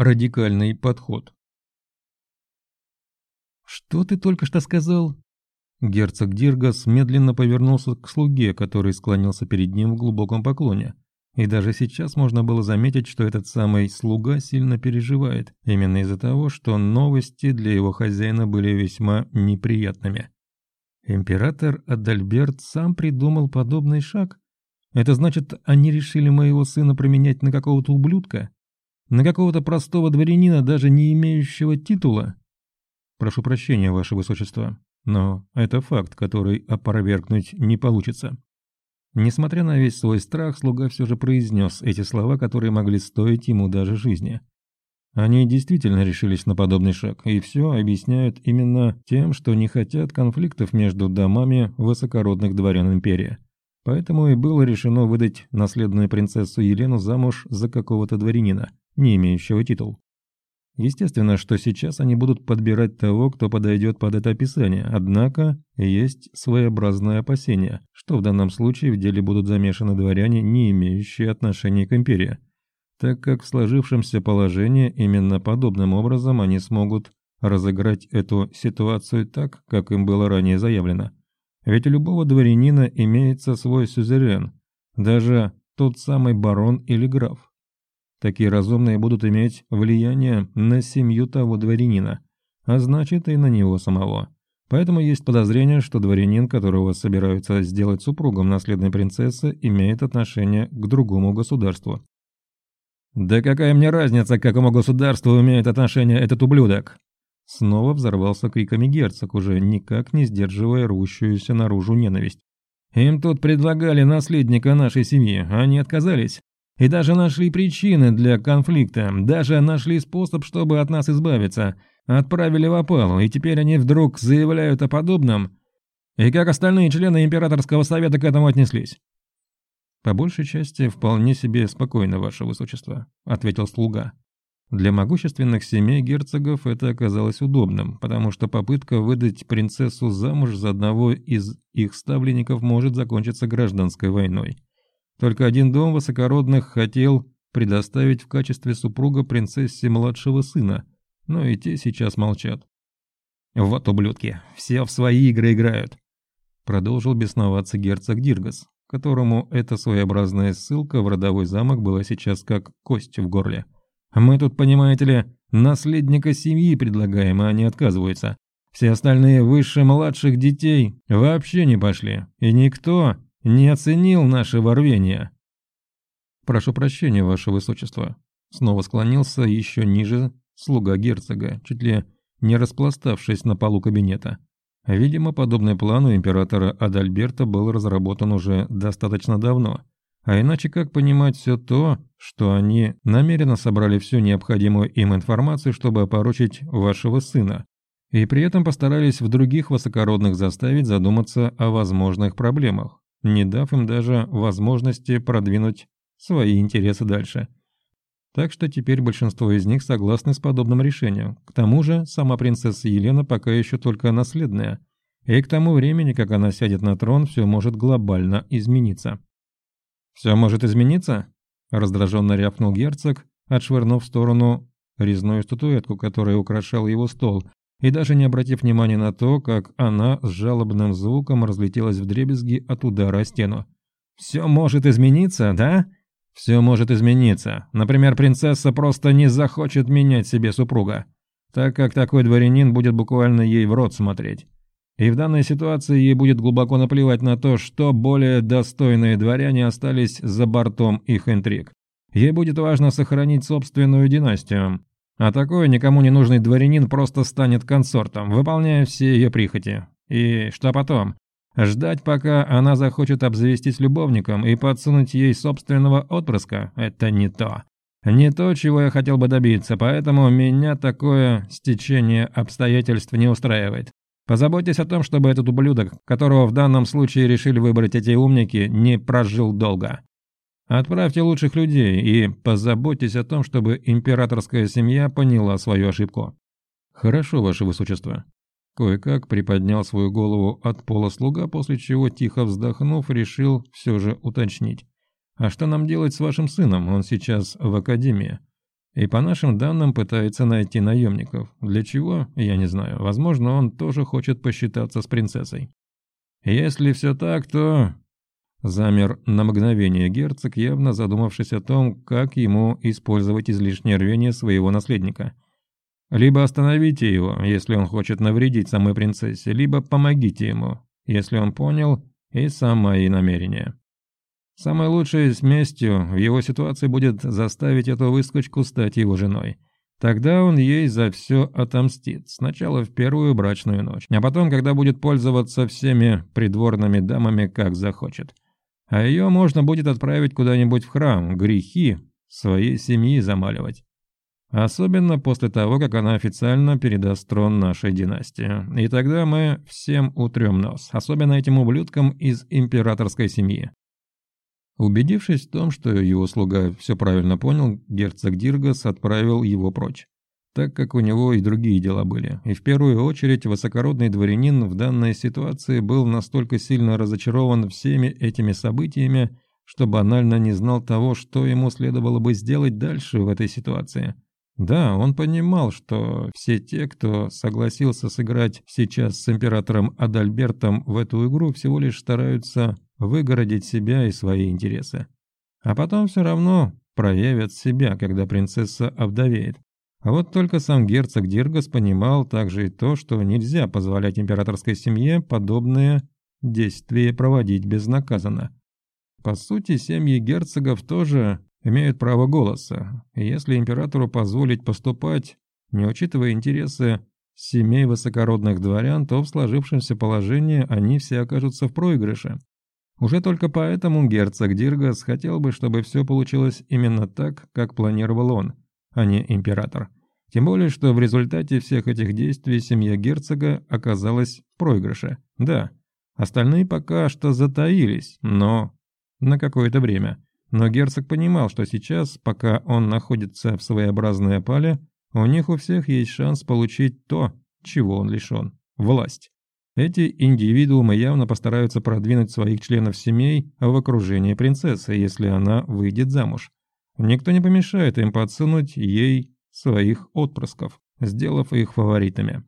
радикальный подход. «Что ты только что сказал?» Герцог Диргас медленно повернулся к слуге, который склонился перед ним в глубоком поклоне. И даже сейчас можно было заметить, что этот самый слуга сильно переживает, именно из-за того, что новости для его хозяина были весьма неприятными. Император Адальберт сам придумал подобный шаг? Это значит, они решили моего сына променять на какого-то ублюдка? На какого-то простого дворянина, даже не имеющего титула? Прошу прощения, ваше высочество, но это факт, который опровергнуть не получится. Несмотря на весь свой страх, слуга все же произнес эти слова, которые могли стоить ему даже жизни. Они действительно решились на подобный шаг, и все объясняют именно тем, что не хотят конфликтов между домами высокородных дворян империи. Поэтому и было решено выдать наследную принцессу Елену замуж за какого-то дворянина, не имеющего титул. Естественно, что сейчас они будут подбирать того, кто подойдет под это описание, однако есть своеобразное опасение, что в данном случае в деле будут замешаны дворяне, не имеющие отношения к империи, так как в сложившемся положении именно подобным образом они смогут разыграть эту ситуацию так, как им было ранее заявлено. Ведь у любого дворянина имеется свой сюзерен, даже тот самый барон или граф. Такие разумные будут иметь влияние на семью того дворянина, а значит и на него самого. Поэтому есть подозрение, что дворянин, которого собираются сделать супругом наследной принцессы, имеет отношение к другому государству. «Да какая мне разница, к какому государству имеет отношение этот ублюдок?» Снова взорвался криками герцог, уже никак не сдерживая рвущуюся наружу ненависть. «Им тут предлагали наследника нашей семьи, а они отказались. И даже нашли причины для конфликта, даже нашли способ, чтобы от нас избавиться. Отправили в опалу, и теперь они вдруг заявляют о подобном. И как остальные члены императорского совета к этому отнеслись? «По большей части, вполне себе спокойно, ваше высочество», — ответил слуга. Для могущественных семей герцогов это оказалось удобным, потому что попытка выдать принцессу замуж за одного из их ставленников может закончиться гражданской войной. Только один дом высокородных хотел предоставить в качестве супруга принцессе младшего сына, но и те сейчас молчат. «Вот ублюдки, все в свои игры играют», — продолжил бесноваться герцог Диргас, которому эта своеобразная ссылка в родовой замок была сейчас как кость в горле. «Мы тут, понимаете ли, наследника семьи предлагаем, а они отказываются. Все остальные выше младших детей вообще не пошли, и никто не оценил наше ворвение. Прошу прощения, ваше высочество. Снова склонился еще ниже слуга герцога, чуть ли не распластавшись на полу кабинета. Видимо, подобный план у императора Адальберта был разработан уже достаточно давно. А иначе как понимать все то, что они намеренно собрали всю необходимую им информацию, чтобы опорочить вашего сына, и при этом постарались в других высокородных заставить задуматься о возможных проблемах не дав им даже возможности продвинуть свои интересы дальше. Так что теперь большинство из них согласны с подобным решением. К тому же, сама принцесса Елена пока еще только наследная, и к тому времени, как она сядет на трон, все может глобально измениться. «Все может измениться?» – раздраженно рявкнул герцог, отшвырнув в сторону резную статуэтку, которая украшала его стол, и даже не обратив внимания на то, как она с жалобным звуком разлетелась в дребезги от удара о стену. «Все может измениться, да?» «Все может измениться. Например, принцесса просто не захочет менять себе супруга, так как такой дворянин будет буквально ей в рот смотреть. И в данной ситуации ей будет глубоко наплевать на то, что более достойные дворяне остались за бортом их интриг. Ей будет важно сохранить собственную династию, а такой никому не нужный дворянин просто станет консортом, выполняя все ее прихоти. И что потом? Ждать, пока она захочет обзавестись любовником и подсунуть ей собственного отпрыска – это не то. Не то, чего я хотел бы добиться, поэтому меня такое стечение обстоятельств не устраивает. Позаботьтесь о том, чтобы этот ублюдок, которого в данном случае решили выбрать эти умники, не прожил долго. Отправьте лучших людей и позаботьтесь о том, чтобы императорская семья поняла свою ошибку. Хорошо, ваше высочество. Кое-как приподнял свою голову от пола слуга, после чего, тихо вздохнув, решил все же уточнить. «А что нам делать с вашим сыном? Он сейчас в академии. И по нашим данным пытается найти наемников. Для чего, я не знаю. Возможно, он тоже хочет посчитаться с принцессой. Если все так, то... Замер на мгновение герцог, явно задумавшись о том, как ему использовать излишнее рвение своего наследника. Либо остановите его, если он хочет навредить самой принцессе, либо помогите ему, если он понял и сам мои намерения. Самое лучшее с местью в его ситуации будет заставить эту выскочку стать его женой. Тогда он ей за все отомстит. Сначала в первую брачную ночь, а потом, когда будет пользоваться всеми придворными дамами, как захочет. А ее можно будет отправить куда-нибудь в храм, грехи своей семьи замаливать. Особенно после того, как она официально передаст трон нашей династии. И тогда мы всем утрем нос, особенно этим ублюдкам из императорской семьи. Убедившись в том, что его слуга все правильно понял, герцог Диргас отправил его прочь, так как у него и другие дела были. И в первую очередь высокородный дворянин в данной ситуации был настолько сильно разочарован всеми этими событиями, что банально не знал того, что ему следовало бы сделать дальше в этой ситуации. Да, он понимал, что все те, кто согласился сыграть сейчас с императором Адальбертом в эту игру, всего лишь стараются выгородить себя и свои интересы. А потом все равно проявят себя, когда принцесса овдовеет. А вот только сам герцог Диргас понимал также и то, что нельзя позволять императорской семье подобные действия проводить безнаказанно. По сути, семьи герцогов тоже имеют право голоса, и если императору позволить поступать, не учитывая интересы семей высокородных дворян, то в сложившемся положении они все окажутся в проигрыше. Уже только поэтому герцог Диргас хотел бы, чтобы все получилось именно так, как планировал он, а не император. Тем более, что в результате всех этих действий семья герцога оказалась в проигрыше. Да, остальные пока что затаились, но на какое-то время. Но герцог понимал, что сейчас, пока он находится в своеобразной опале, у них у всех есть шанс получить то, чего он лишен – власть. Эти индивидуумы явно постараются продвинуть своих членов семей в окружении принцессы, если она выйдет замуж. Никто не помешает им подсунуть ей своих отпрысков, сделав их фаворитами.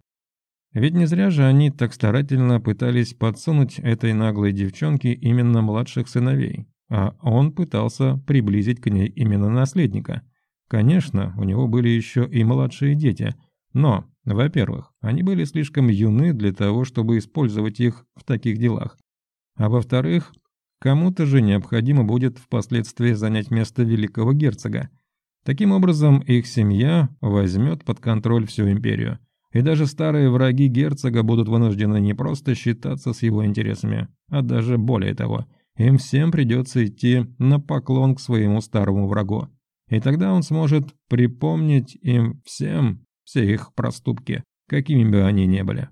Ведь не зря же они так старательно пытались подсунуть этой наглой девчонке именно младших сыновей, а он пытался приблизить к ней именно наследника. Конечно, у него были еще и младшие дети, но во-первых, они были слишком юны для того, чтобы использовать их в таких делах. А во-вторых, кому-то же необходимо будет впоследствии занять место великого герцога. Таким образом, их семья возьмет под контроль всю империю. И даже старые враги герцога будут вынуждены не просто считаться с его интересами, а даже более того, им всем придется идти на поклон к своему старому врагу. И тогда он сможет припомнить им всем все их проступки, какими бы они ни были.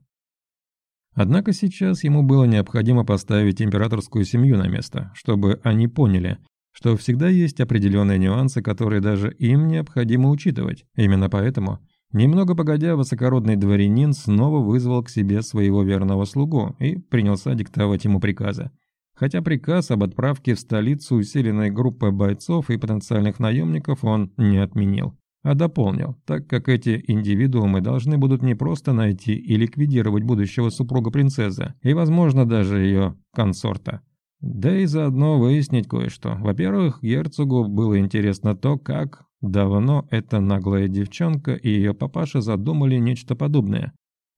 Однако сейчас ему было необходимо поставить императорскую семью на место, чтобы они поняли, что всегда есть определенные нюансы, которые даже им необходимо учитывать. Именно поэтому, немного погодя, высокородный дворянин снова вызвал к себе своего верного слугу и принялся диктовать ему приказы. Хотя приказ об отправке в столицу усиленной группы бойцов и потенциальных наемников он не отменил а дополнил, так как эти индивидуумы должны будут не просто найти и ликвидировать будущего супруга принцессы, и, возможно, даже ее консорта. Да и заодно выяснить кое-что. Во-первых, герцогу было интересно то, как давно эта наглая девчонка и ее папаша задумали нечто подобное.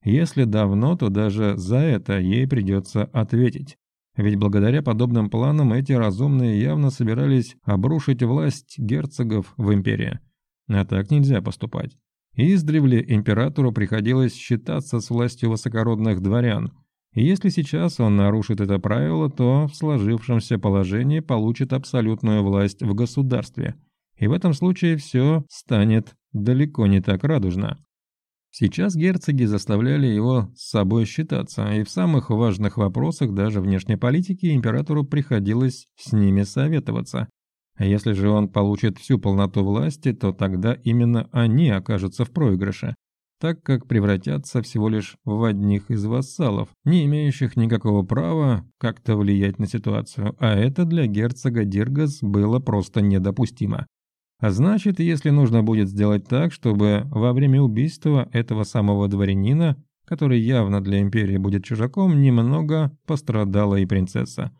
Если давно, то даже за это ей придется ответить. Ведь благодаря подобным планам эти разумные явно собирались обрушить власть герцогов в империи. А так нельзя поступать. Издревле императору приходилось считаться с властью высокородных дворян, и если сейчас он нарушит это правило, то в сложившемся положении получит абсолютную власть в государстве, и в этом случае все станет далеко не так радужно. Сейчас герцоги заставляли его с собой считаться, и в самых важных вопросах даже внешней политики императору приходилось с ними советоваться, а если же он получит всю полноту власти, то тогда именно они окажутся в проигрыше, так как превратятся всего лишь в одних из вассалов, не имеющих никакого права как-то влиять на ситуацию, а это для герцога Диргас было просто недопустимо. А значит, если нужно будет сделать так, чтобы во время убийства этого самого дворянина, который явно для империи будет чужаком, немного пострадала и принцесса.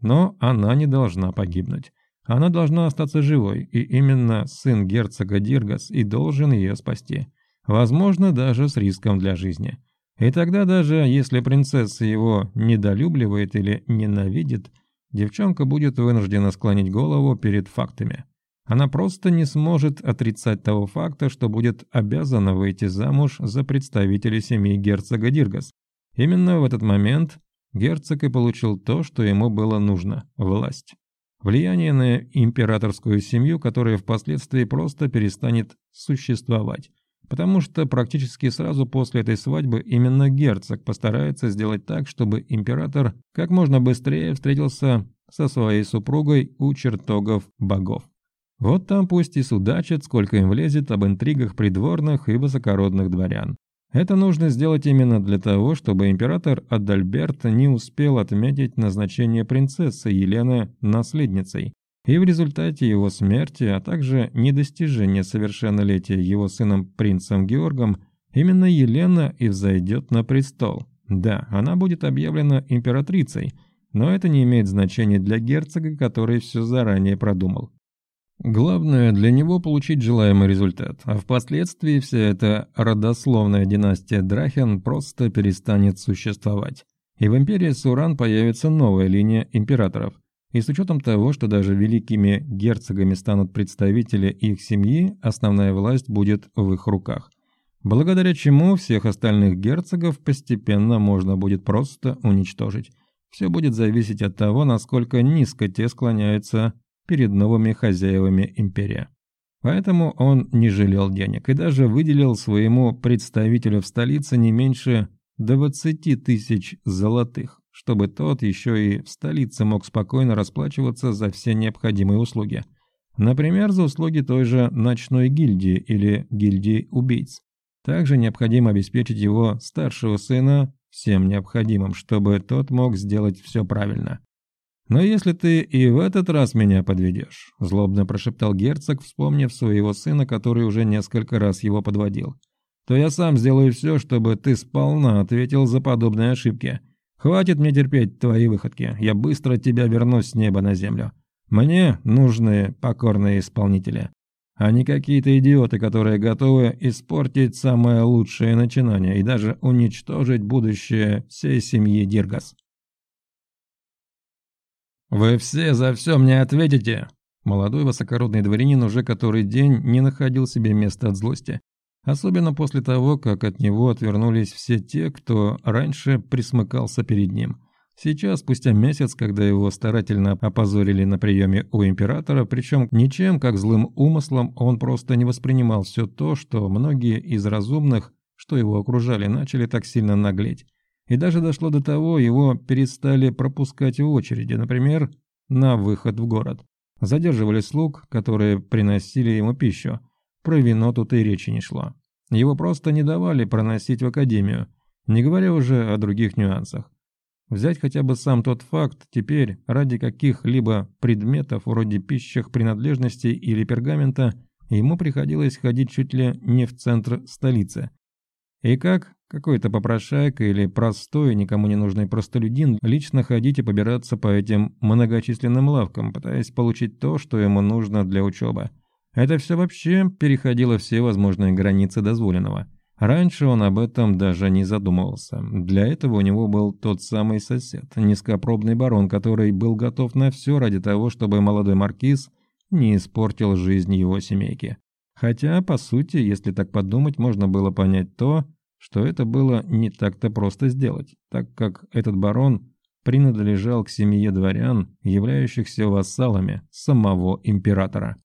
Но она не должна погибнуть. Она должна остаться живой, и именно сын герцога Диргас и должен ее спасти. Возможно, даже с риском для жизни. И тогда даже если принцесса его недолюбливает или ненавидит, девчонка будет вынуждена склонить голову перед фактами. Она просто не сможет отрицать того факта, что будет обязана выйти замуж за представителя семьи герцога Диргас. Именно в этот момент герцог и получил то, что ему было нужно – власть. Влияние на императорскую семью, которая впоследствии просто перестанет существовать. Потому что практически сразу после этой свадьбы именно герцог постарается сделать так, чтобы император как можно быстрее встретился со своей супругой у чертогов богов. Вот там пусть и судачат, сколько им влезет об интригах придворных и высокородных дворян. Это нужно сделать именно для того, чтобы император Адальберт не успел отметить назначение принцессы Елены наследницей, и в результате его смерти, а также недостижения совершеннолетия его сыном принцем Георгом, именно Елена и взойдет на престол. Да, она будет объявлена императрицей, но это не имеет значения для герцога, который все заранее продумал. Главное для него получить желаемый результат, а впоследствии вся эта родословная династия Драхен просто перестанет существовать. И в империи Суран появится новая линия императоров. И с учетом того, что даже великими герцогами станут представители их семьи, основная власть будет в их руках. Благодаря чему всех остальных герцогов постепенно можно будет просто уничтожить. Все будет зависеть от того, насколько низко те склоняются перед новыми хозяевами империи. Поэтому он не жалел денег и даже выделил своему представителю в столице не меньше 20 тысяч золотых, чтобы тот еще и в столице мог спокойно расплачиваться за все необходимые услуги. Например, за услуги той же ночной гильдии или гильдии убийц. Также необходимо обеспечить его старшего сына всем необходимым, чтобы тот мог сделать все правильно. «Но если ты и в этот раз меня подведешь», – злобно прошептал герцог, вспомнив своего сына, который уже несколько раз его подводил, «то я сам сделаю все, чтобы ты сполна ответил за подобные ошибки. Хватит мне терпеть твои выходки, я быстро тебя верну с неба на землю. Мне нужны покорные исполнители, а не какие-то идиоты, которые готовы испортить самое лучшее начинание и даже уничтожить будущее всей семьи Диргас». «Вы все за все мне ответите!» Молодой высокородный дворянин уже который день не находил себе места от злости. Особенно после того, как от него отвернулись все те, кто раньше присмыкался перед ним. Сейчас, спустя месяц, когда его старательно опозорили на приеме у императора, причем ничем, как злым умыслом, он просто не воспринимал все то, что многие из разумных, что его окружали, начали так сильно наглеть. И даже дошло до того, его перестали пропускать в очереди, например, на выход в город. Задерживали слуг, которые приносили ему пищу. Про вино тут и речи не шло. Его просто не давали проносить в академию, не говоря уже о других нюансах. Взять хотя бы сам тот факт, теперь ради каких-либо предметов вроде пищих принадлежностей или пергамента ему приходилось ходить чуть ли не в центр столицы. И как какой-то попрошайка или простой, никому не нужный простолюдин лично ходить и побираться по этим многочисленным лавкам, пытаясь получить то, что ему нужно для учебы. Это все вообще переходило все возможные границы дозволенного. Раньше он об этом даже не задумывался. Для этого у него был тот самый сосед, низкопробный барон, который был готов на все ради того, чтобы молодой маркиз не испортил жизнь его семейки. Хотя, по сути, если так подумать, можно было понять то, что это было не так-то просто сделать, так как этот барон принадлежал к семье дворян, являющихся вассалами самого императора.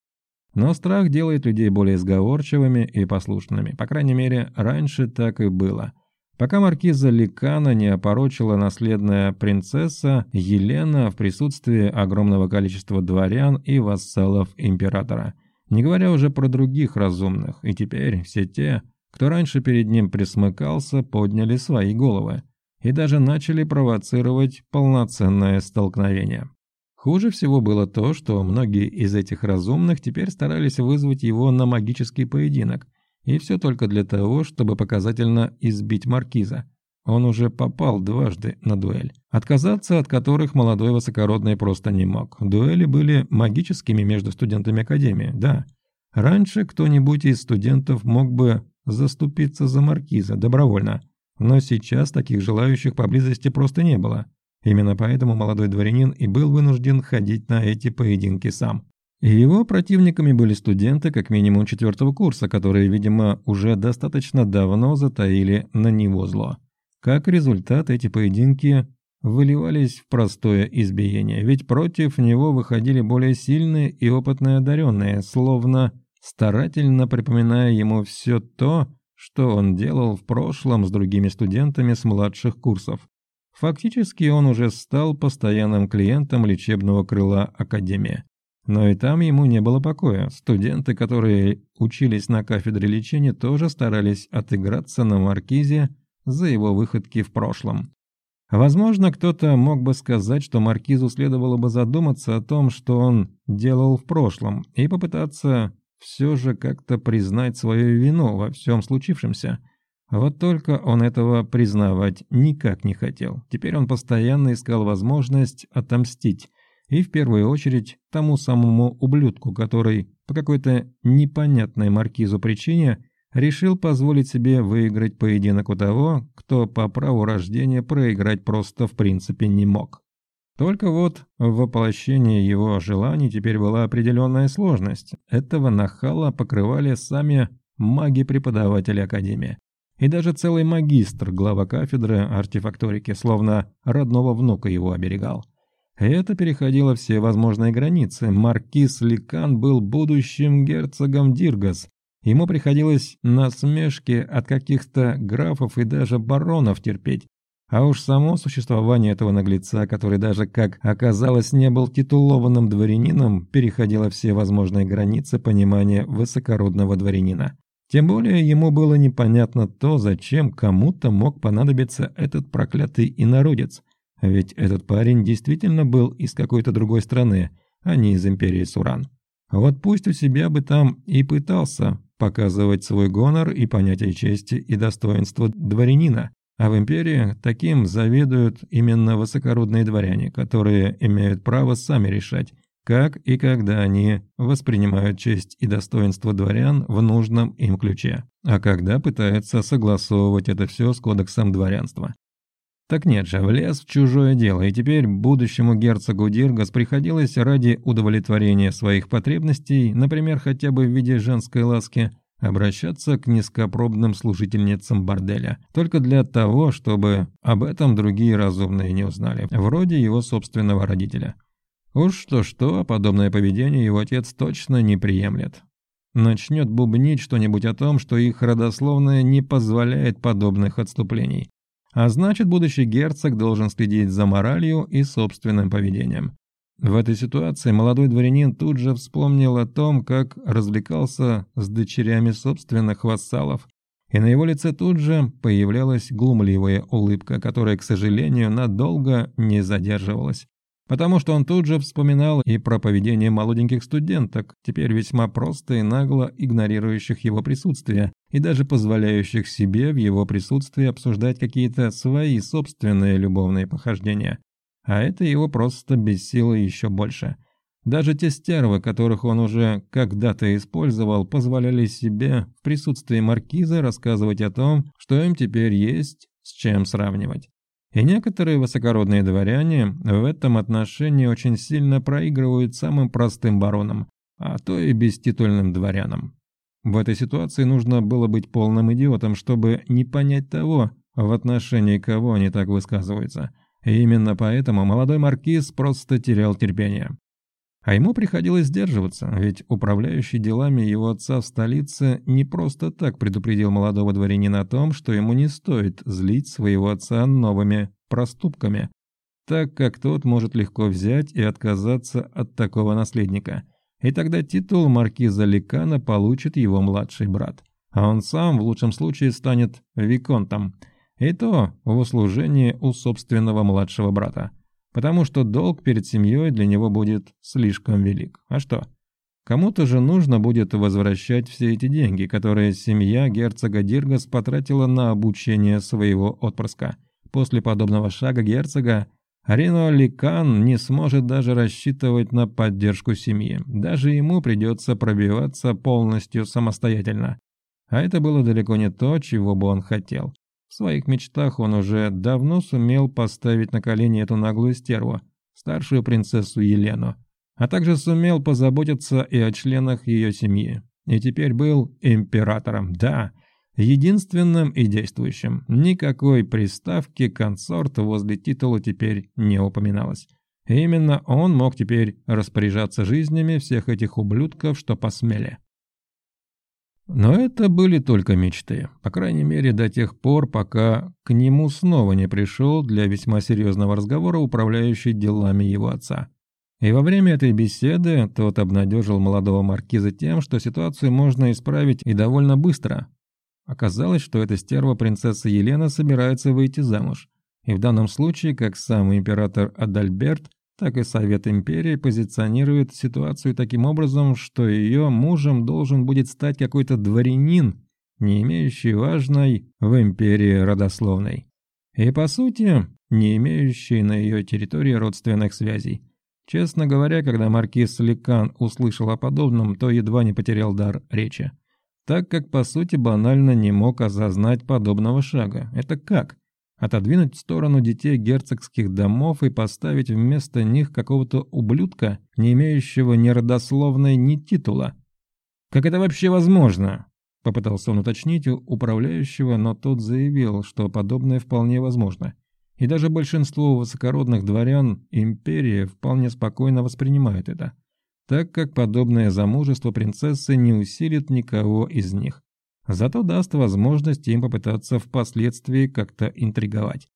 Но страх делает людей более сговорчивыми и послушными, по крайней мере, раньше так и было. Пока маркиза Ликана не опорочила наследная принцесса Елена в присутствии огромного количества дворян и вассалов императора, не говоря уже про других разумных, и теперь все те, кто раньше перед ним присмыкался, подняли свои головы и даже начали провоцировать полноценное столкновение. Хуже всего было то, что многие из этих разумных теперь старались вызвать его на магический поединок, и все только для того, чтобы показательно избить маркиза. Он уже попал дважды на дуэль, отказаться от которых молодой высокородный просто не мог. Дуэли были магическими между студентами Академии, да. Раньше кто-нибудь из студентов мог бы заступиться за маркиза добровольно, но сейчас таких желающих поблизости просто не было. Именно поэтому молодой дворянин и был вынужден ходить на эти поединки сам. Его противниками были студенты как минимум четвертого курса, которые, видимо, уже достаточно давно затаили на него зло. Как результат, эти поединки выливались в простое избиение, ведь против него выходили более сильные и опытные одаренные, словно старательно припоминая ему все то, что он делал в прошлом с другими студентами с младших курсов. Фактически он уже стал постоянным клиентом лечебного крыла Академии. Но и там ему не было покоя. Студенты, которые учились на кафедре лечения, тоже старались отыграться на Маркизе за его выходки в прошлом. Возможно, кто-то мог бы сказать, что Маркизу следовало бы задуматься о том, что он делал в прошлом, и попытаться все же как-то признать свою вину во всем случившемся – вот только он этого признавать никак не хотел. Теперь он постоянно искал возможность отомстить. И в первую очередь тому самому ублюдку, который по какой-то непонятной маркизу причине решил позволить себе выиграть поединок у того, кто по праву рождения проиграть просто в принципе не мог. Только вот в воплощении его желаний теперь была определенная сложность. Этого нахала покрывали сами маги-преподаватели Академии. И даже целый магистр, глава кафедры артефакторики, словно родного внука его оберегал. Это переходило все возможные границы. Маркиз Ликан был будущим герцогом Диргас. Ему приходилось насмешки от каких-то графов и даже баронов терпеть. А уж само существование этого наглеца, который даже, как оказалось, не был титулованным дворянином, переходило все возможные границы понимания высокородного дворянина. Тем более ему было непонятно то, зачем кому-то мог понадобиться этот проклятый инородец. Ведь этот парень действительно был из какой-то другой страны, а не из империи Суран. Вот пусть у себя бы там и пытался показывать свой гонор и понятие чести и достоинства дворянина, а в империи таким заведуют именно высокородные дворяне, которые имеют право сами решать, как и когда они воспринимают честь и достоинство дворян в нужном им ключе, а когда пытаются согласовывать это все с кодексом дворянства. Так нет же, влез в чужое дело, и теперь будущему герцогу Диргас приходилось ради удовлетворения своих потребностей, например, хотя бы в виде женской ласки, обращаться к низкопробным служительницам борделя, только для того, чтобы об этом другие разумные не узнали, вроде его собственного родителя. Уж что-что, подобное поведение его отец точно не приемлет. Начнет бубнить что-нибудь о том, что их родословное не позволяет подобных отступлений. А значит, будущий герцог должен следить за моралью и собственным поведением. В этой ситуации молодой дворянин тут же вспомнил о том, как развлекался с дочерями собственных вассалов, и на его лице тут же появлялась глумливая улыбка, которая, к сожалению, надолго не задерживалась. Потому что он тут же вспоминал и про поведение молоденьких студенток, теперь весьма просто и нагло игнорирующих его присутствие, и даже позволяющих себе в его присутствии обсуждать какие-то свои собственные любовные похождения. А это его просто бесило еще больше. Даже те стервы, которых он уже когда-то использовал, позволяли себе в присутствии маркиза рассказывать о том, что им теперь есть с чем сравнивать. И некоторые высокородные дворяне в этом отношении очень сильно проигрывают самым простым баронам, а то и беститульным дворянам. В этой ситуации нужно было быть полным идиотом, чтобы не понять того, в отношении кого они так высказываются. И именно поэтому молодой маркиз просто терял терпение. А ему приходилось сдерживаться, ведь управляющий делами его отца в столице не просто так предупредил молодого дворянина о том, что ему не стоит злить своего отца новыми проступками, так как тот может легко взять и отказаться от такого наследника. И тогда титул маркиза Ликана получит его младший брат. А он сам в лучшем случае станет виконтом. И то в услужении у собственного младшего брата. потому что долг перед семьей для него будет слишком велик. А что? Кому-то же нужно будет возвращать все эти деньги, которые семья герцога Диргас потратила на обучение своего отпрыска. После подобного шага герцога Рино Ликан не сможет даже рассчитывать на поддержку семьи. Даже ему придется пробиваться полностью самостоятельно. А это было далеко не то, чего бы он хотел. В своих мечтах он уже давно сумел поставить на колени эту наглую стерву, старшую принцессу Елену, а также сумел позаботиться и о членах ее семьи. И теперь был императором, да, единственным и действующим. Никакой приставки консорт возле титула теперь не упоминалось. Именно он мог теперь распоряжаться жизнями всех этих ублюдков, что посмели. Но это были только мечты, по крайней мере до тех пор, пока к нему снова не пришел для весьма серьезного разговора управляющий делами его отца. И во время этой беседы тот обнадежил молодого маркиза тем, что ситуацию можно исправить и довольно быстро. Оказалось, что эта стерва принцесса Елена собирается выйти замуж. И в данном случае, как сам император Адальберт, так и Совет Империи позиционирует ситуацию таким образом, что ее мужем должен будет стать какой-то дворянин, не имеющий важной в Империи родословной. И по сути, не имеющий на ее территории родственных связей. Честно говоря, когда маркиз Ликан услышал о подобном, то едва не потерял дар речи. Так как, по сути, банально не мог осознать подобного шага. Это как? Отодвинуть в сторону детей герцогских домов и поставить вместо них какого-то ублюдка, не имеющего ни родословной, ни титула. «Как это вообще возможно?» Попытался он уточнить у управляющего, но тот заявил, что подобное вполне возможно. И даже большинство высокородных дворян империи вполне спокойно воспринимают это, так как подобное замужество принцессы не усилит никого из них. Зато даст возможность им попытаться впоследствии как-то интриговать.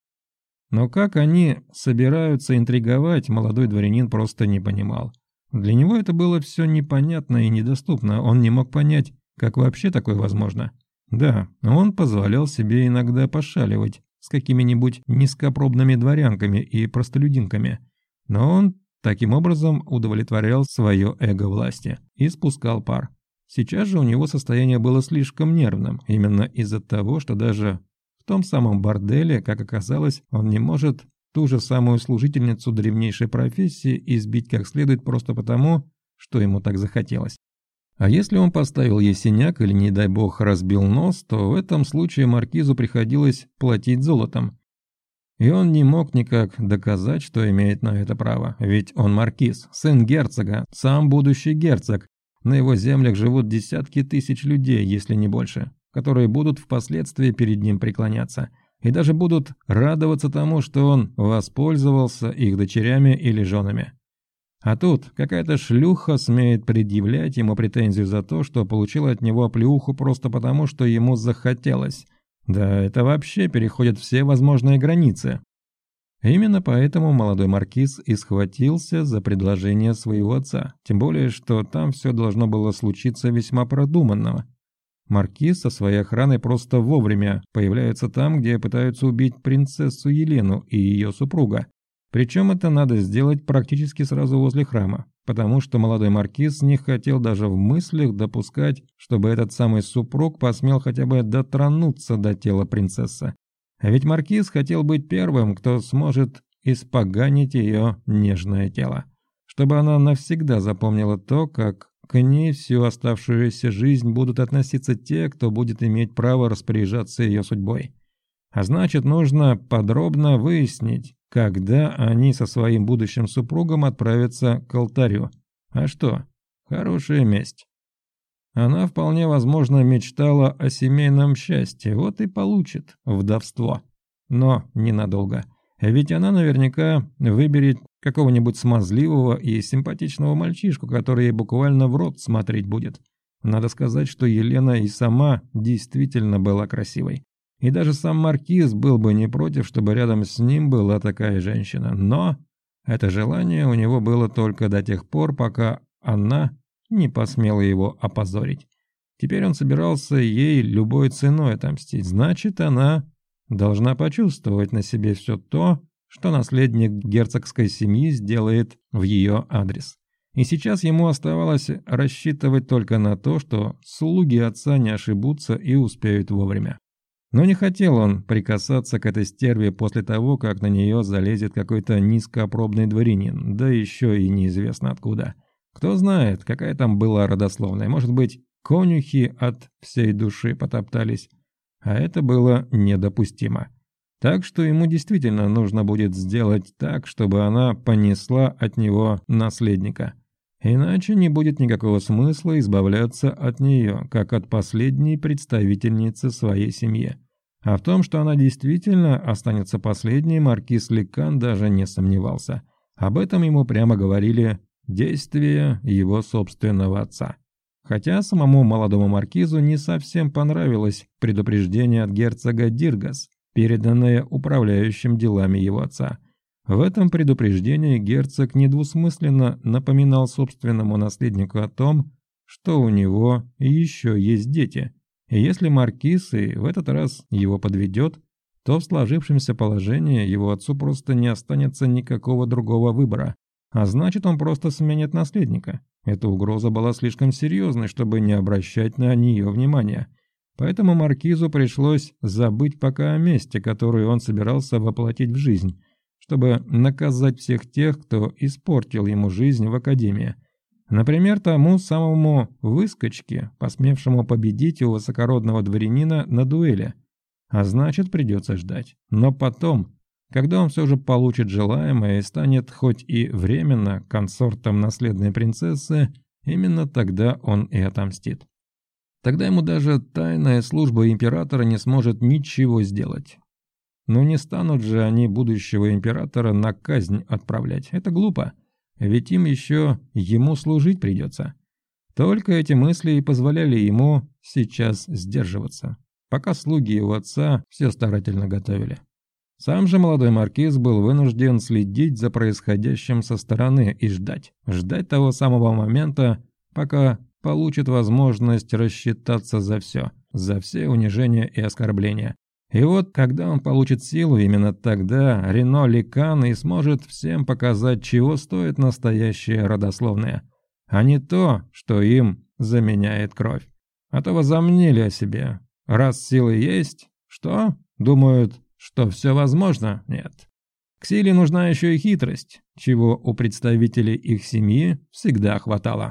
Но как они собираются интриговать, молодой дворянин просто не понимал. Для него это было все непонятно и недоступно, он не мог понять, как вообще такое возможно. Да, он позволял себе иногда пошаливать, с какими-нибудь низкопробными дворянками и простолюдинками. Но он таким образом удовлетворял свое эго власти и спускал пар. Сейчас же у него состояние было слишком нервным, именно из-за того, что даже в том самом борделе, как оказалось, он не может ту же самую служительницу древнейшей профессии избить как следует просто потому, что ему так захотелось. А если он поставил ей синяк или, не дай бог, разбил нос, то в этом случае маркизу приходилось платить золотом. И он не мог никак доказать, что имеет на это право, ведь он маркиз, сын герцога, сам будущий герцог. На его землях живут десятки тысяч людей, если не больше, которые будут впоследствии перед ним преклоняться и даже будут радоваться тому, что он воспользовался их дочерями или женами. А тут какая-то шлюха смеет предъявлять ему претензию за то, что получила от него оплеуху просто потому, что ему захотелось. Да это вообще переходит все возможные границы. Именно поэтому молодой маркиз и схватился за предложение своего отца, тем более, что там все должно было случиться весьма продуманно. Маркиз со своей охраной просто вовремя появляется там, где пытаются убить принцессу Елену и ее супруга, причем это надо сделать практически сразу возле храма, потому что молодой маркиз не хотел даже в мыслях допускать, чтобы этот самый супруг посмел хотя бы дотронуться до тела принцессы. А ведь маркиз хотел быть первым, кто сможет испоганить ее нежное тело, чтобы она навсегда запомнила то, как к ней всю оставшуюся жизнь будут относиться те, кто будет иметь право распоряжаться ее судьбой. А значит, нужно подробно выяснить, когда они со своим будущим супругом отправятся к алтарю. А что? Хорошая месть. Она вполне возможно мечтала о семейном счастье, вот и получит вдовство. Но ненадолго. Ведь она наверняка выберет какого-нибудь смазливого и симпатичного мальчишку, который ей буквально в рот смотреть будет. Надо сказать, что Елена и сама действительно была красивой. И даже сам Маркиз был бы не против, чтобы рядом с ним была такая женщина. Но это желание у него было только до тех пор, пока она не посмела его опозорить. Теперь он собирался ей любой ценой отомстить. Значит, она должна почувствовать на себе все то, что наследник герцогской семьи сделает в ее адрес. И сейчас ему оставалось рассчитывать только на то, что слуги отца не ошибутся и успеют вовремя. Но не хотел он прикасаться к этой стерве после того, как на нее залезет какой-то низкопробный дворянин, да еще и неизвестно откуда. Кто знает, какая там была родословная, может быть, конюхи от всей души потоптались. А это было недопустимо. Так что ему действительно нужно будет сделать так, чтобы она понесла от него наследника. Иначе не будет никакого смысла избавляться от нее, как от последней представительницы своей семьи. А в том, что она действительно останется последней, маркиз Ликан даже не сомневался. Об этом ему прямо говорили действия его собственного отца. Хотя самому молодому маркизу не совсем понравилось предупреждение от герцога Диргас, переданное управляющим делами его отца – в этом предупреждении герцог недвусмысленно напоминал собственному наследнику о том, что у него еще есть дети. И если маркиз и в этот раз его подведет, то в сложившемся положении его отцу просто не останется никакого другого выбора, а значит он просто сменит наследника. Эта угроза была слишком серьезной, чтобы не обращать на нее внимания. Поэтому маркизу пришлось забыть пока о месте, которое он собирался воплотить в жизнь, чтобы наказать всех тех, кто испортил ему жизнь в Академии. Например, тому самому выскочке, посмевшему победить у высокородного дворянина на дуэли. А значит, придется ждать. Но потом, когда он все же получит желаемое и станет хоть и временно консортом наследной принцессы, именно тогда он и отомстит. Тогда ему даже тайная служба императора не сможет ничего сделать. Но не станут же они будущего императора на казнь отправлять. Это глупо. Ведь им еще ему служить придется. Только эти мысли и позволяли ему сейчас сдерживаться, пока слуги его отца все старательно готовили. Сам же молодой маркиз был вынужден следить за происходящим со стороны и ждать. Ждать того самого момента, пока получит возможность рассчитаться за все, за все унижения и оскорбления, и вот, когда он получит силу, именно тогда Рено Ликан и сможет всем показать, чего стоит настоящее родословное, а не то, что им заменяет кровь. А то возомнили о себе. Раз силы есть, что? Думают, что все возможно? Нет. К силе нужна еще и хитрость, чего у представителей их семьи всегда хватало.